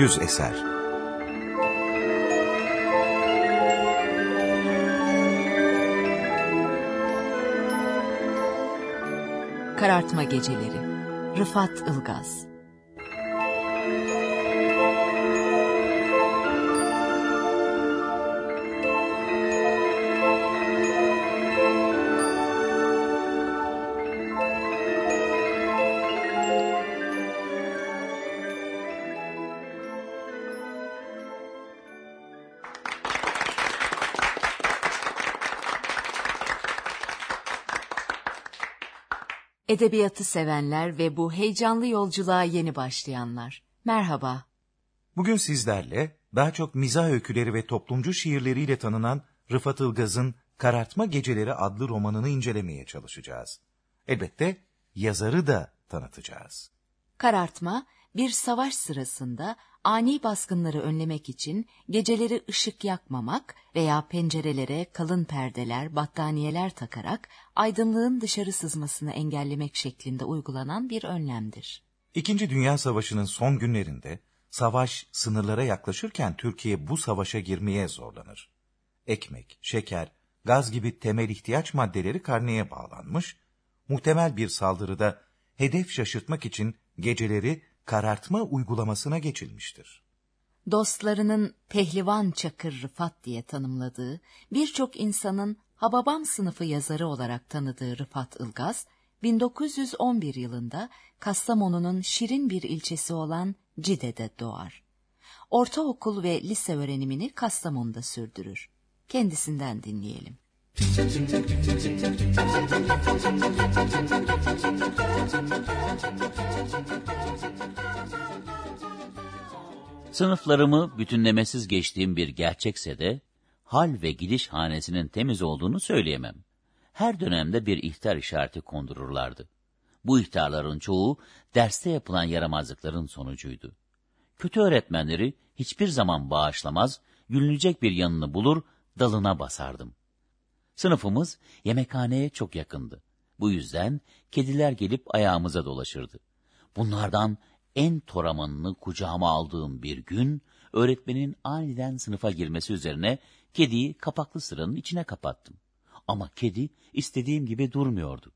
Yüz Eser. Karartma Geceleri Rıfat Ilgaz Edebiyatı sevenler ve bu heyecanlı yolculuğa yeni başlayanlar. Merhaba. Bugün sizlerle daha çok mizah öyküleri ve toplumcu şiirleriyle tanınan Rıfat Ilgaz'ın Karartma Geceleri adlı romanını incelemeye çalışacağız. Elbette yazarı da tanıtacağız. Karartma, bir savaş sırasında ani baskınları önlemek için geceleri ışık yakmamak veya pencerelere kalın perdeler, battaniyeler takarak aydınlığın dışarı sızmasını engellemek şeklinde uygulanan bir önlemdir. İkinci Dünya Savaşı'nın son günlerinde savaş sınırlara yaklaşırken Türkiye bu savaşa girmeye zorlanır. Ekmek, şeker, gaz gibi temel ihtiyaç maddeleri karneye bağlanmış, muhtemel bir saldırıda hedef şaşırtmak için geceleri karartma uygulamasına geçilmiştir. Dostlarının pehlivan çakır Rıfat diye tanımladığı, birçok insanın Hababam sınıfı yazarı olarak tanıdığı Rıfat Ilgaz, 1911 yılında Kastamonu'nun şirin bir ilçesi olan Cide'de doğar. Ortaokul ve lise öğrenimini Kastamonu'da sürdürür. Kendisinden dinleyelim. Sınıflarımı bütünlemesiz geçtiğim bir gerçekse de, hal ve gidiş hanesinin temiz olduğunu söyleyemem. Her dönemde bir ihtar işareti kondururlardı. Bu ihtarların çoğu derste yapılan yaramazlıkların sonucuydu. Kötü öğretmenleri hiçbir zaman bağışlamaz, gülünecek bir yanını bulur, dalına basardım. Sınıfımız yemekhaneye çok yakındı. Bu yüzden kediler gelip ayağımıza dolaşırdı. Bunlardan en toramanını kucağıma aldığım bir gün, öğretmenin aniden sınıfa girmesi üzerine kediyi kapaklı sıranın içine kapattım. Ama kedi istediğim gibi durmuyordu.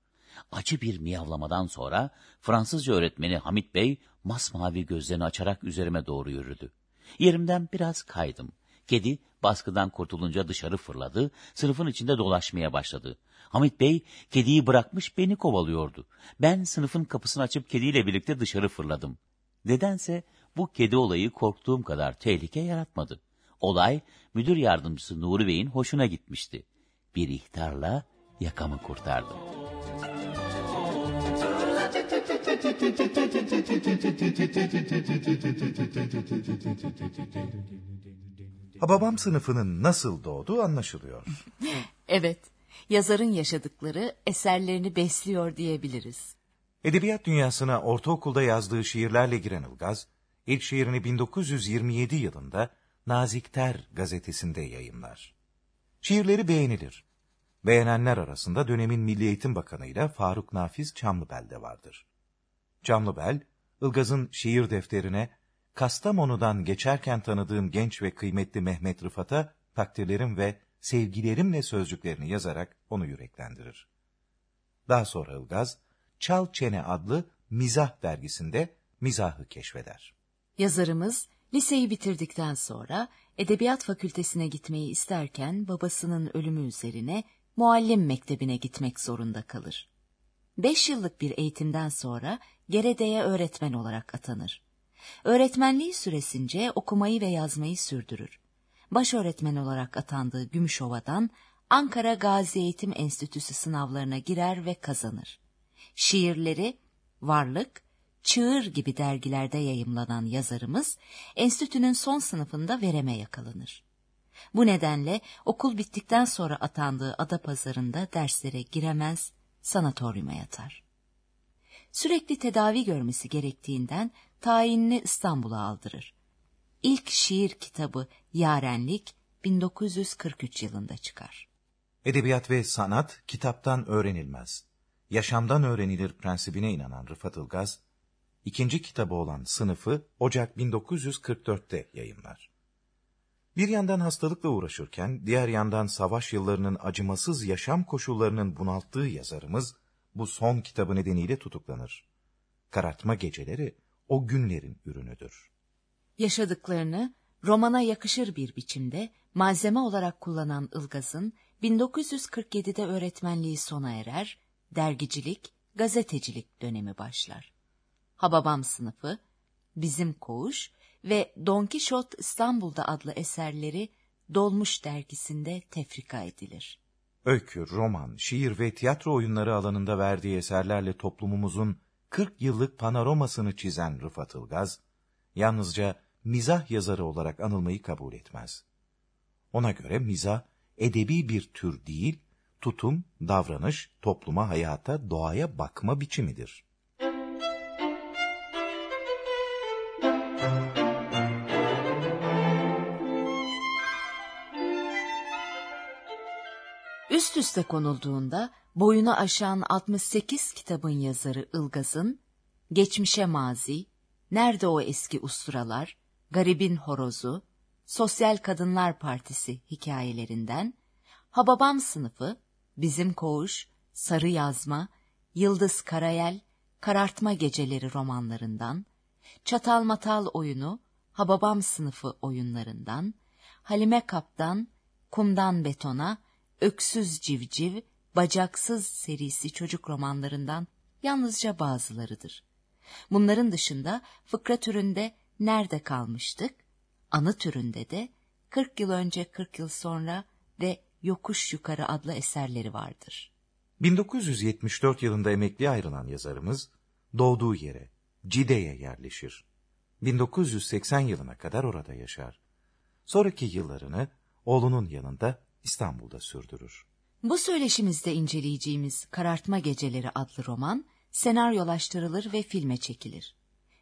Acı bir miyavlamadan sonra Fransızca öğretmeni Hamit Bey masmavi gözlerini açarak üzerime doğru yürüdü. Yerimden biraz kaydım. Kedi baskıdan kurtulunca dışarı fırladı, sınıfın içinde dolaşmaya başladı. Hamit Bey kediyi bırakmış beni kovalıyordu. Ben sınıfın kapısını açıp kediyle birlikte dışarı fırladım. Nedense bu kedi olayı korktuğum kadar tehlike yaratmadı. Olay müdür yardımcısı Nuri Bey'in hoşuna gitmişti. Bir ihtarla yakamı kurtardım. Hababam sınıfının nasıl doğduğu anlaşılıyor. Evet, yazarın yaşadıkları eserlerini besliyor diyebiliriz. Edebiyat dünyasına ortaokulda yazdığı şiirlerle giren Ilgaz, ilk şiirini 1927 yılında Nazikter gazetesinde yayımlar. Şiirleri beğenilir. Beğenenler arasında dönemin Milli Eğitim Bakanı ile Faruk Nafiz Çamlıbel de vardır. Çamlıbel, Ilgaz'ın şiir defterine Kastamonu'dan geçerken tanıdığım genç ve kıymetli Mehmet Rıfat'a takdirlerim ve sevgilerimle sözcüklerini yazarak onu yüreklendirir. Daha sonra Ilgaz, Çal Çene adlı mizah dergisinde mizahı keşfeder. Yazarımız liseyi bitirdikten sonra Edebiyat Fakültesine gitmeyi isterken babasının ölümü üzerine muallim mektebine gitmek zorunda kalır. Beş yıllık bir eğitimden sonra Gerede'ye öğretmen olarak atanır. Öğretmenliği süresince okumayı ve yazmayı sürdürür. Baş öğretmen olarak atandığı Gümüşova'dan Ankara Gazi Eğitim Enstitüsü sınavlarına girer ve kazanır. Şiirleri Varlık, Çığır gibi dergilerde yayımlanan yazarımız, enstitünün son sınıfında vereme yakalanır. Bu nedenle okul bittikten sonra atandığı Adapazarı'nda derslere giremez, sanatoryuma yatar. Sürekli tedavi görmesi gerektiğinden tayinini İstanbul'a aldırır. İlk şiir kitabı Yarenlik 1943 yılında çıkar. Edebiyat ve sanat kitaptan öğrenilmez. Yaşamdan öğrenilir prensibine inanan Rıfat Ilgaz, ikinci kitabı olan Sınıfı Ocak 1944'te yayımlar. Bir yandan hastalıkla uğraşırken, diğer yandan savaş yıllarının acımasız yaşam koşullarının bunalttığı yazarımız, bu son kitabı nedeniyle tutuklanır. Karartma geceleri o günlerin ürünüdür. Yaşadıklarını romana yakışır bir biçimde malzeme olarak kullanan Ilgaz'ın 1947'de öğretmenliği sona erer, dergicilik, gazetecilik dönemi başlar. Hababam sınıfı, Bizim Koğuş ve Don Kişot İstanbul'da adlı eserleri Dolmuş dergisinde tefrika edilir. Öykü, roman, şiir ve tiyatro oyunları alanında verdiği eserlerle toplumumuzun 40 yıllık panoramasını çizen Rıfat Ilgaz, yalnızca mizah yazarı olarak anılmayı kabul etmez. Ona göre mizah, edebi bir tür değil, tutum, davranış, topluma, hayata, doğaya bakma biçimidir. Üst üste konulduğunda boyunu aşan 68 kitabın yazarı Ilgaz'ın Geçmişe Mazi, Nerede o eski usturalar, Garibin Horozu, Sosyal Kadınlar Partisi hikayelerinden, Hababam sınıfı, Bizim Koğuş, Sarı Yazma, Yıldız Karayel, Karartma Geceleri romanlarından, Çatal Matal oyunu, Hababam sınıfı oyunlarından, Halime Kaptan, Kumdan Betona, Öksüz Civciv, Bacaksız serisi çocuk romanlarından yalnızca bazılarıdır. Bunların dışında fıkra türünde Nerede Kalmıştık, anı türünde de 40 yıl önce 40 yıl sonra ve Yokuş Yukarı adlı eserleri vardır. 1974 yılında emekliye ayrılan yazarımız doğduğu yere, Cide'ye yerleşir. 1980 yılına kadar orada yaşar. Sonraki yıllarını oğlunun yanında İstanbul'da sürdürür. Bu söyleşimizde inceleyeceğimiz Karartma Geceleri adlı roman senaryolaştırılır ve filme çekilir.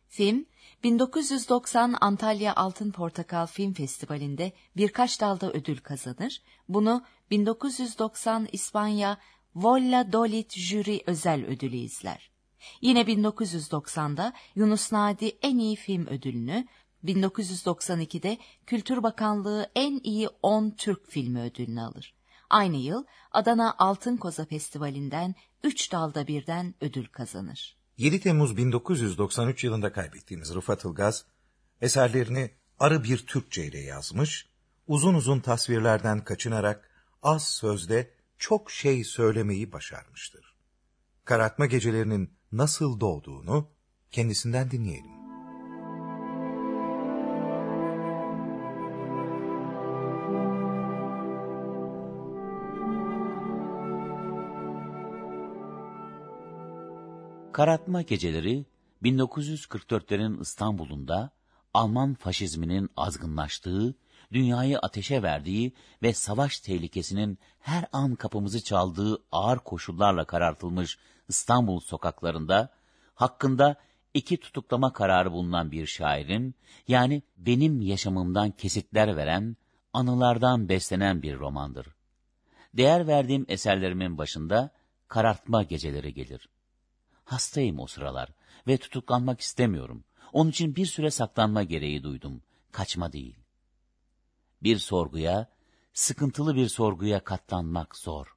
Film, 1990 Antalya Altın Portakal Film Festivali'nde birkaç dalda ödül kazanır. Bunu 1990 İspanya Volla Dolit Jüri Özel Ödülü izler. Yine 1990'da Yunus Nadi en iyi film ödülünü, 1992'de Kültür Bakanlığı en iyi 10 Türk filmi ödülünü alır. Aynı yıl Adana Altın Koza Festivali'nden 3 dalda birden ödül kazanır. 7 Temmuz 1993 yılında kaybettiğimiz Rıfat Ilgaz, eserlerini arı bir Türkçe ile yazmış, uzun uzun tasvirlerden kaçınarak az sözde çok şey söylemeyi başarmıştır. Karartma gecelerinin nasıl doğduğunu kendisinden dinleyelim. Karartma geceleri 1944'lerin İstanbul'unda Alman faşizminin azgınlaştığı, dünyayı ateşe verdiği ve savaş tehlikesinin her an kapımızı çaldığı ağır koşullarla karartılmış İstanbul sokaklarında hakkında iki tutuklama kararı bulunan bir şairin, yani benim yaşamımdan kesitler veren, anılardan beslenen bir romandır. Değer verdiğim eserlerimin başında karartma geceleri gelir. Hastayım o sıralar ve tutuklanmak istemiyorum. Onun için bir süre saklanma gereği duydum. Kaçma değil. Bir sorguya, sıkıntılı bir sorguya katlanmak zor.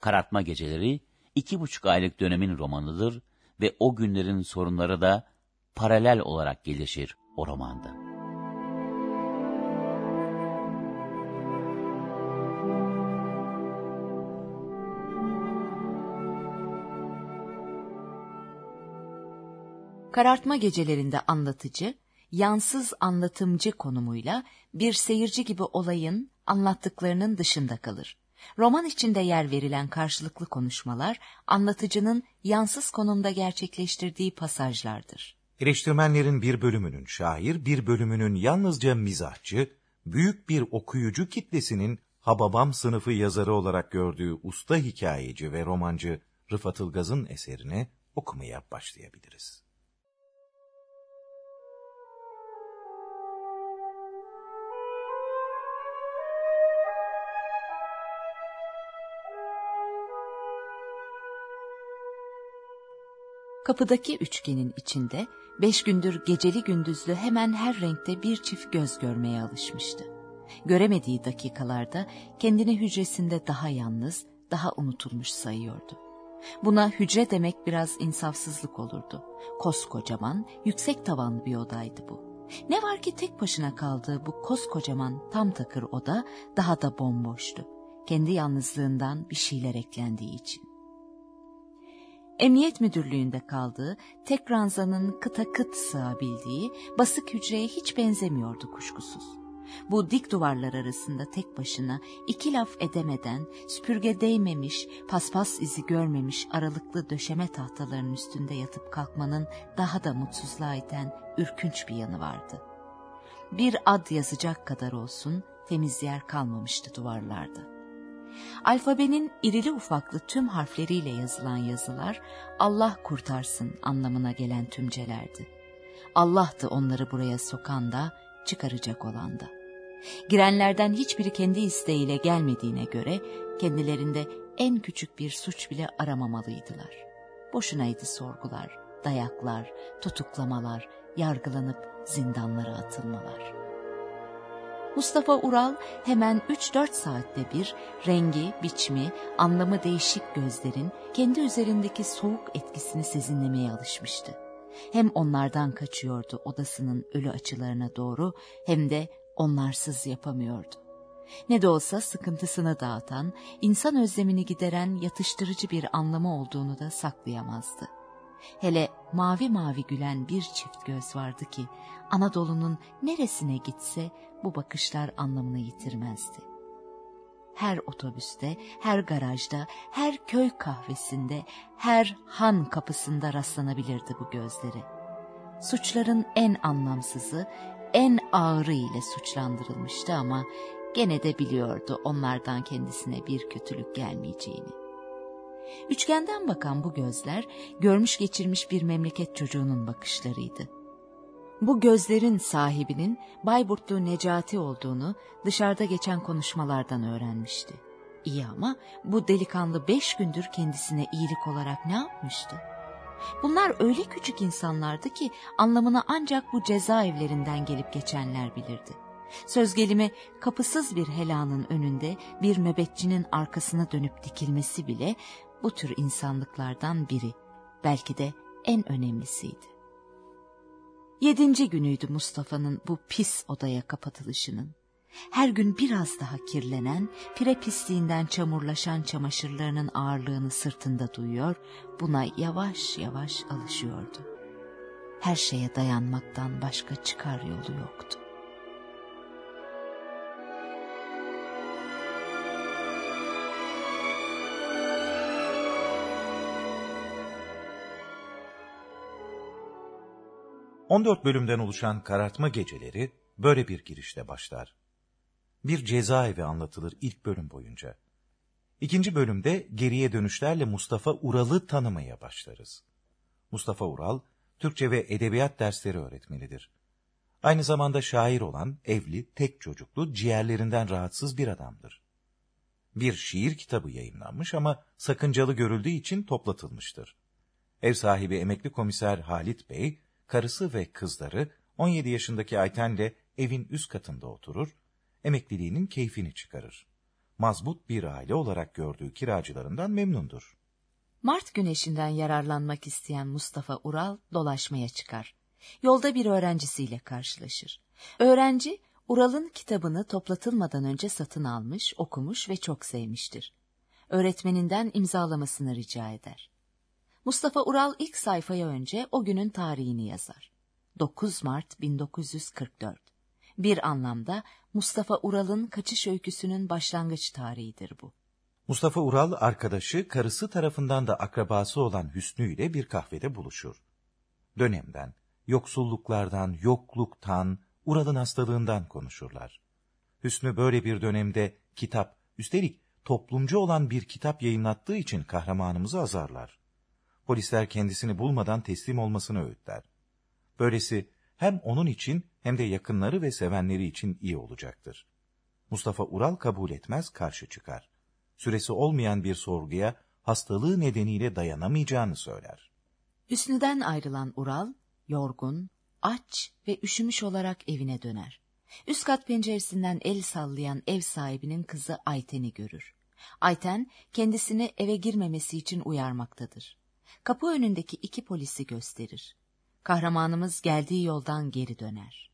Karartma geceleri iki buçuk aylık dönemin romanıdır ve o günlerin sorunları da paralel olarak gelişir o romanda. Karartma gecelerinde anlatıcı, yansız anlatımcı konumuyla bir seyirci gibi olayın anlattıklarının dışında kalır. Roman içinde yer verilen karşılıklı konuşmalar, anlatıcının yansız konumda gerçekleştirdiği pasajlardır. Eleştirmenlerin bir bölümünün şair, bir bölümünün yalnızca mizahçı, büyük bir okuyucu kitlesinin Hababam sınıfı yazarı olarak gördüğü usta hikayeci ve romancı Rıfat Ilgaz'ın eserine okumaya başlayabiliriz. Kapıdaki üçgenin içinde beş gündür geceli gündüzlü hemen her renkte bir çift göz görmeye alışmıştı. Göremediği dakikalarda kendini hücresinde daha yalnız, daha unutulmuş sayıyordu. Buna hücre demek biraz insafsızlık olurdu. Koskocaman, yüksek tavanlı bir odaydı bu. Ne var ki tek başına kaldığı bu koskocaman tam takır oda daha da bomboştu. Kendi yalnızlığından bir şeyler eklendiği için. Emniyet müdürlüğünde kaldığı, tek ranzanın kıta kıt sığabildiği basık hücreye hiç benzemiyordu kuşkusuz. Bu dik duvarlar arasında tek başına iki laf edemeden, süpürge değmemiş, paspas izi görmemiş aralıklı döşeme tahtalarının üstünde yatıp kalkmanın daha da mutsuzluğa iten ürkünç bir yanı vardı. Bir ad yazacak kadar olsun temiz yer kalmamıştı duvarlarda. Alfabenin irili ufaklı tüm harfleriyle yazılan yazılar Allah kurtarsın anlamına gelen tümcelerdi. Allah'tı onları buraya sokan da çıkaracak olan da. Girenlerden hiçbiri kendi isteğiyle gelmediğine göre kendilerinde en küçük bir suç bile aramamalıydılar. Boşunaydı sorgular, dayaklar, tutuklamalar, yargılanıp zindanlara atılmalar. Mustafa Ural hemen 3-4 saatte bir rengi, biçimi, anlamı değişik gözlerin kendi üzerindeki soğuk etkisini sezinlemeye alışmıştı. Hem onlardan kaçıyordu odasının ölü açılarına doğru hem de onlarsız yapamıyordu. Ne de olsa sıkıntısını dağıtan, insan özlemini gideren yatıştırıcı bir anlamı olduğunu da saklayamazdı. Hele mavi mavi gülen bir çift göz vardı ki Anadolu'nun neresine gitse bu bakışlar anlamını yitirmezdi. Her otobüste, her garajda, her köy kahvesinde, her han kapısında rastlanabilirdi bu gözleri. Suçların en anlamsızı, en ağırı ile suçlandırılmıştı ama gene de biliyordu onlardan kendisine bir kötülük gelmeyeceğini. Üçgenden bakan bu gözler görmüş geçirmiş bir memleket çocuğunun bakışlarıydı. Bu gözlerin sahibinin Bayburtlu Necati olduğunu dışarıda geçen konuşmalardan öğrenmişti. İyi ama bu delikanlı beş gündür kendisine iyilik olarak ne yapmıştı? Bunlar öyle küçük insanlardı ki anlamını ancak bu cezaevlerinden gelip geçenler bilirdi. Söz gelimi kapısız bir helanın önünde bir nöbetçinin arkasına dönüp dikilmesi bile bu tür insanlıklardan biri, belki de en önemlisiydi. Yedinci günüydü Mustafa'nın bu pis odaya kapatılışının. Her gün biraz daha kirlenen, pire pisliğinden çamurlaşan çamaşırlarının ağırlığını sırtında duyuyor, buna yavaş yavaş alışıyordu. Her şeye dayanmaktan başka çıkar yolu yoktu. 14 bölümden oluşan Karartma Geceleri böyle bir girişle başlar. Bir cezaevi anlatılır ilk bölüm boyunca. İkinci bölümde geriye dönüşlerle Mustafa Ural'ı tanımaya başlarız. Mustafa Ural, Türkçe ve edebiyat dersleri öğretmenidir. Aynı zamanda şair olan, evli, tek çocuklu, ciğerlerinden rahatsız bir adamdır. Bir şiir kitabı yayınlanmış ama sakıncalı görüldüğü için toplatılmıştır. Ev sahibi emekli komiser Halit Bey, karısı ve kızları 17 yaşındaki Ayten'le evin üst katında oturur, emekliliğinin keyfini çıkarır. Mazbut bir aile olarak gördüğü kiracılarından memnundur. Mart güneşinden yararlanmak isteyen Mustafa Ural dolaşmaya çıkar. Yolda bir öğrencisiyle karşılaşır. Öğrenci Ural'ın kitabını toplatılmadan önce satın almış, okumuş ve çok sevmiştir. Öğretmeninden imzalamasını rica eder. Mustafa Ural ilk sayfaya önce o günün tarihini yazar. 9 Mart 1944. Bir anlamda Mustafa Ural'ın kaçış öyküsünün başlangıç tarihidir bu. Mustafa Ural arkadaşı, karısı tarafından da akrabası olan Hüsnü ile bir kahvede buluşur. Dönemden, yoksulluklardan, yokluktan, Ural'ın hastalığından konuşurlar. Hüsnü böyle bir dönemde kitap, üstelik toplumcu olan bir kitap yayınlattığı için kahramanımızı azarlar polisler kendisini bulmadan teslim olmasını öğütler. Böylesi hem onun için hem de yakınları ve sevenleri için iyi olacaktır. Mustafa Ural kabul etmez, karşı çıkar. Süresi olmayan bir sorguya hastalığı nedeniyle dayanamayacağını söyler. Hüsnü'den ayrılan Ural, yorgun, aç ve üşümüş olarak evine döner. Üst kat penceresinden el sallayan ev sahibinin kızı Ayten'i görür. Ayten kendisini eve girmemesi için uyarmaktadır. Kapı önündeki iki polisi gösterir. Kahramanımız geldiği yoldan geri döner.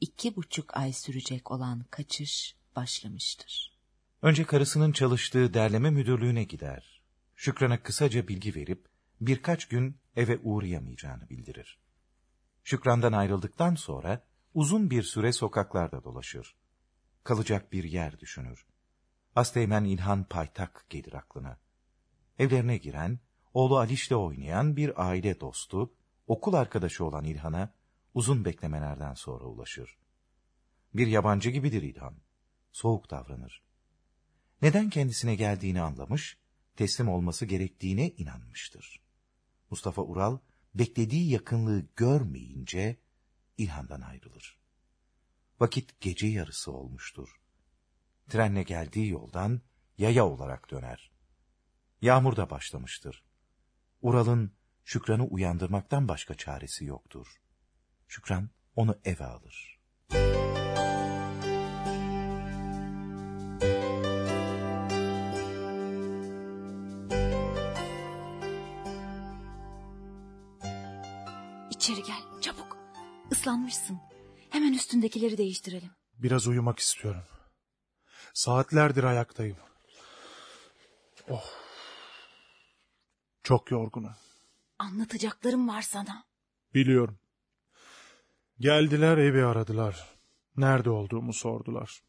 İki buçuk ay sürecek olan kaçış başlamıştır. Önce karısının çalıştığı derleme müdürlüğüne gider. Şükran'a kısaca bilgi verip birkaç gün eve uğrayamayacağını bildirir. Şükran'dan ayrıldıktan sonra uzun bir süre sokaklarda dolaşır. Kalacak bir yer düşünür. Asteğmen İlhan Paytak gelir aklına. Evlerine giren, oğlu Aliş'le oynayan bir aile dostu, okul arkadaşı olan İlhan'a uzun beklemelerden sonra ulaşır. Bir yabancı gibidir İlhan. Soğuk davranır. Neden kendisine geldiğini anlamış, teslim olması gerektiğine inanmıştır. Mustafa Ural, beklediği yakınlığı görmeyince İlhan'dan ayrılır. Vakit gece yarısı olmuştur. Trenle geldiği yoldan yaya olarak döner. Yağmur da başlamıştır. Ural'ın Şükran'ı uyandırmaktan başka çaresi yoktur. Şükran onu eve alır. İçeri gel çabuk. Islanmışsın. Hemen üstündekileri değiştirelim. Biraz uyumak istiyorum. Saatlerdir ayaktayım. Oh. Çok yorgunum. Anlatacaklarım var sana. Biliyorum. Geldiler evi aradılar. Nerede olduğumu sordular.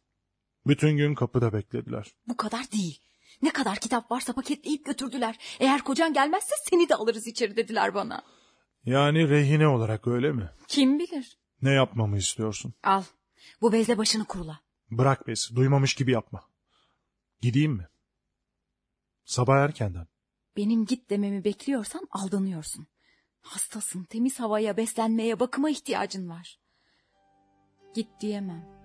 Bütün gün kapıda beklediler. Bu kadar değil. Ne kadar kitap varsa paketleyip götürdüler. Eğer kocan gelmezse seni de alırız içeri dediler bana. Yani rehine olarak öyle mi? Kim bilir? Ne yapmamı istiyorsun? Al. Bu bezle başını kurula. Bırak besi, duymamış gibi yapma. Gideyim mi? Sabah erkenden. Benim git dememi bekliyorsan aldanıyorsun. Hastasın, temiz havaya, beslenmeye, bakıma ihtiyacın var. Git diyemem.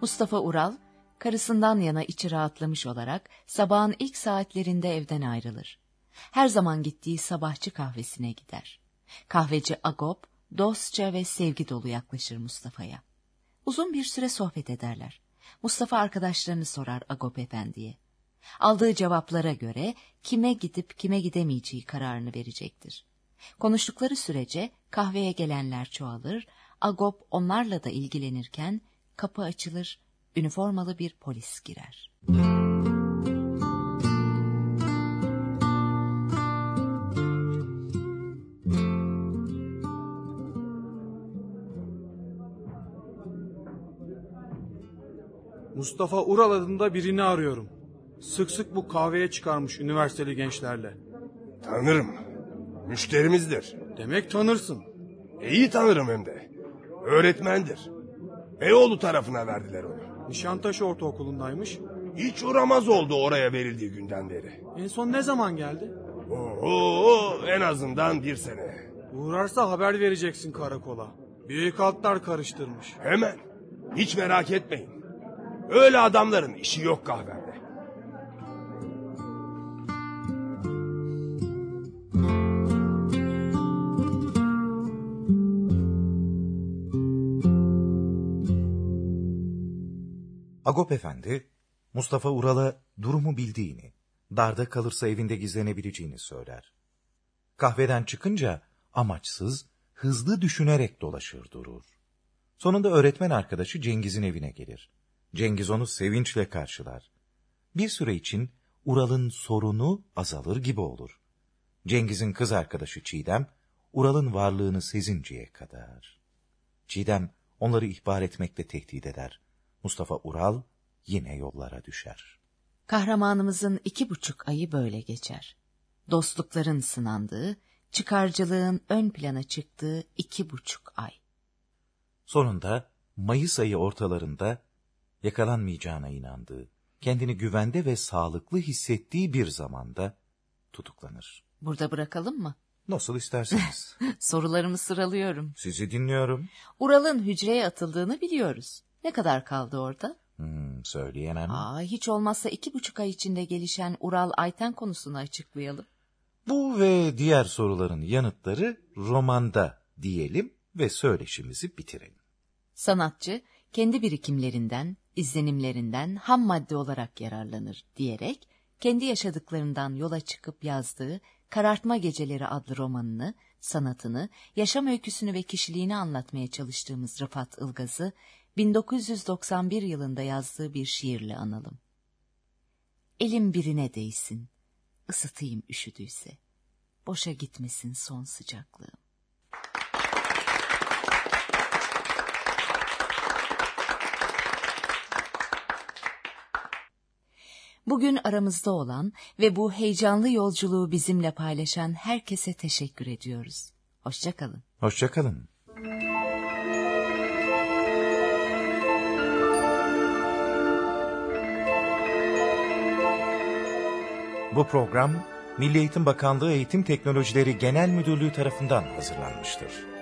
Mustafa Ural, karısından yana içi rahatlamış olarak sabahın ilk saatlerinde evden ayrılır. Her zaman gittiği sabahçı kahvesine gider. Kahveci Agop, dostça ve sevgi dolu yaklaşır Mustafa'ya. Uzun bir süre sohbet ederler. Mustafa arkadaşlarını sorar Agop Efendi'ye. Aldığı cevaplara göre kime gidip kime gidemeyeceği kararını verecektir. Konuştukları sürece kahveye gelenler çoğalır, Agop onlarla da ilgilenirken kapı açılır, üniformalı bir polis girer. Mustafa Ural adında birini arıyorum. Sık sık bu kahveye çıkarmış üniversiteli gençlerle. Tanırım. Müşterimizdir. Demek tanırsın. İyi tanırım hem de. Öğretmendir. Beyoğlu tarafına verdiler onu. Nişantaşı Ortaokulu'ndaymış. Hiç uğramaz oldu oraya verildiği günden beri. En son ne zaman geldi? Oo, en azından bir sene. Uğrarsa haber vereceksin karakola. Büyük altlar karıştırmış. Hemen. Hiç merak etmeyin. Öyle adamların işi yok kahvemde. Agop Efendi, Mustafa Ural'a durumu bildiğini, darda kalırsa evinde gizlenebileceğini söyler. Kahveden çıkınca amaçsız, hızlı düşünerek dolaşır durur. Sonunda öğretmen arkadaşı Cengiz'in evine gelir. Cengiz onu sevinçle karşılar. Bir süre için Ural'ın sorunu azalır gibi olur. Cengiz'in kız arkadaşı Çiğdem, Ural'ın varlığını sezinceye kadar. Çiğdem onları ihbar etmekle tehdit eder. Mustafa Ural yine yollara düşer. Kahramanımızın iki buçuk ayı böyle geçer. Dostlukların sınandığı, çıkarcılığın ön plana çıktığı iki buçuk ay. Sonunda Mayıs ayı ortalarında yakalanmayacağına inandığı, kendini güvende ve sağlıklı hissettiği bir zamanda tutuklanır. Burada bırakalım mı? Nasıl isterseniz. Sorularımı sıralıyorum. Sizi dinliyorum. Ural'ın hücreye atıldığını biliyoruz. Ne kadar kaldı orada? Hmm, söyleyemem. Aa, hiç olmazsa iki buçuk ay içinde gelişen Ural Ayten konusunu açıklayalım. Bu ve diğer soruların yanıtları romanda diyelim ve söyleşimizi bitirelim. Sanatçı kendi birikimlerinden, izlenimlerinden ham madde olarak yararlanır diyerek kendi yaşadıklarından yola çıkıp yazdığı Karartma Geceleri adlı romanını, sanatını, yaşam öyküsünü ve kişiliğini anlatmaya çalıştığımız Rıfat Ilgaz'ı 1991 yılında yazdığı bir şiirle analım. Elim birine değsin, ısıtayım üşüdüyse, boşa gitmesin son sıcaklığım. Bugün aramızda olan ve bu heyecanlı yolculuğu bizimle paylaşan herkese teşekkür ediyoruz. Hoşçakalın. Hoşçakalın. Bu program Milli Eğitim Bakanlığı Eğitim Teknolojileri Genel Müdürlüğü tarafından hazırlanmıştır.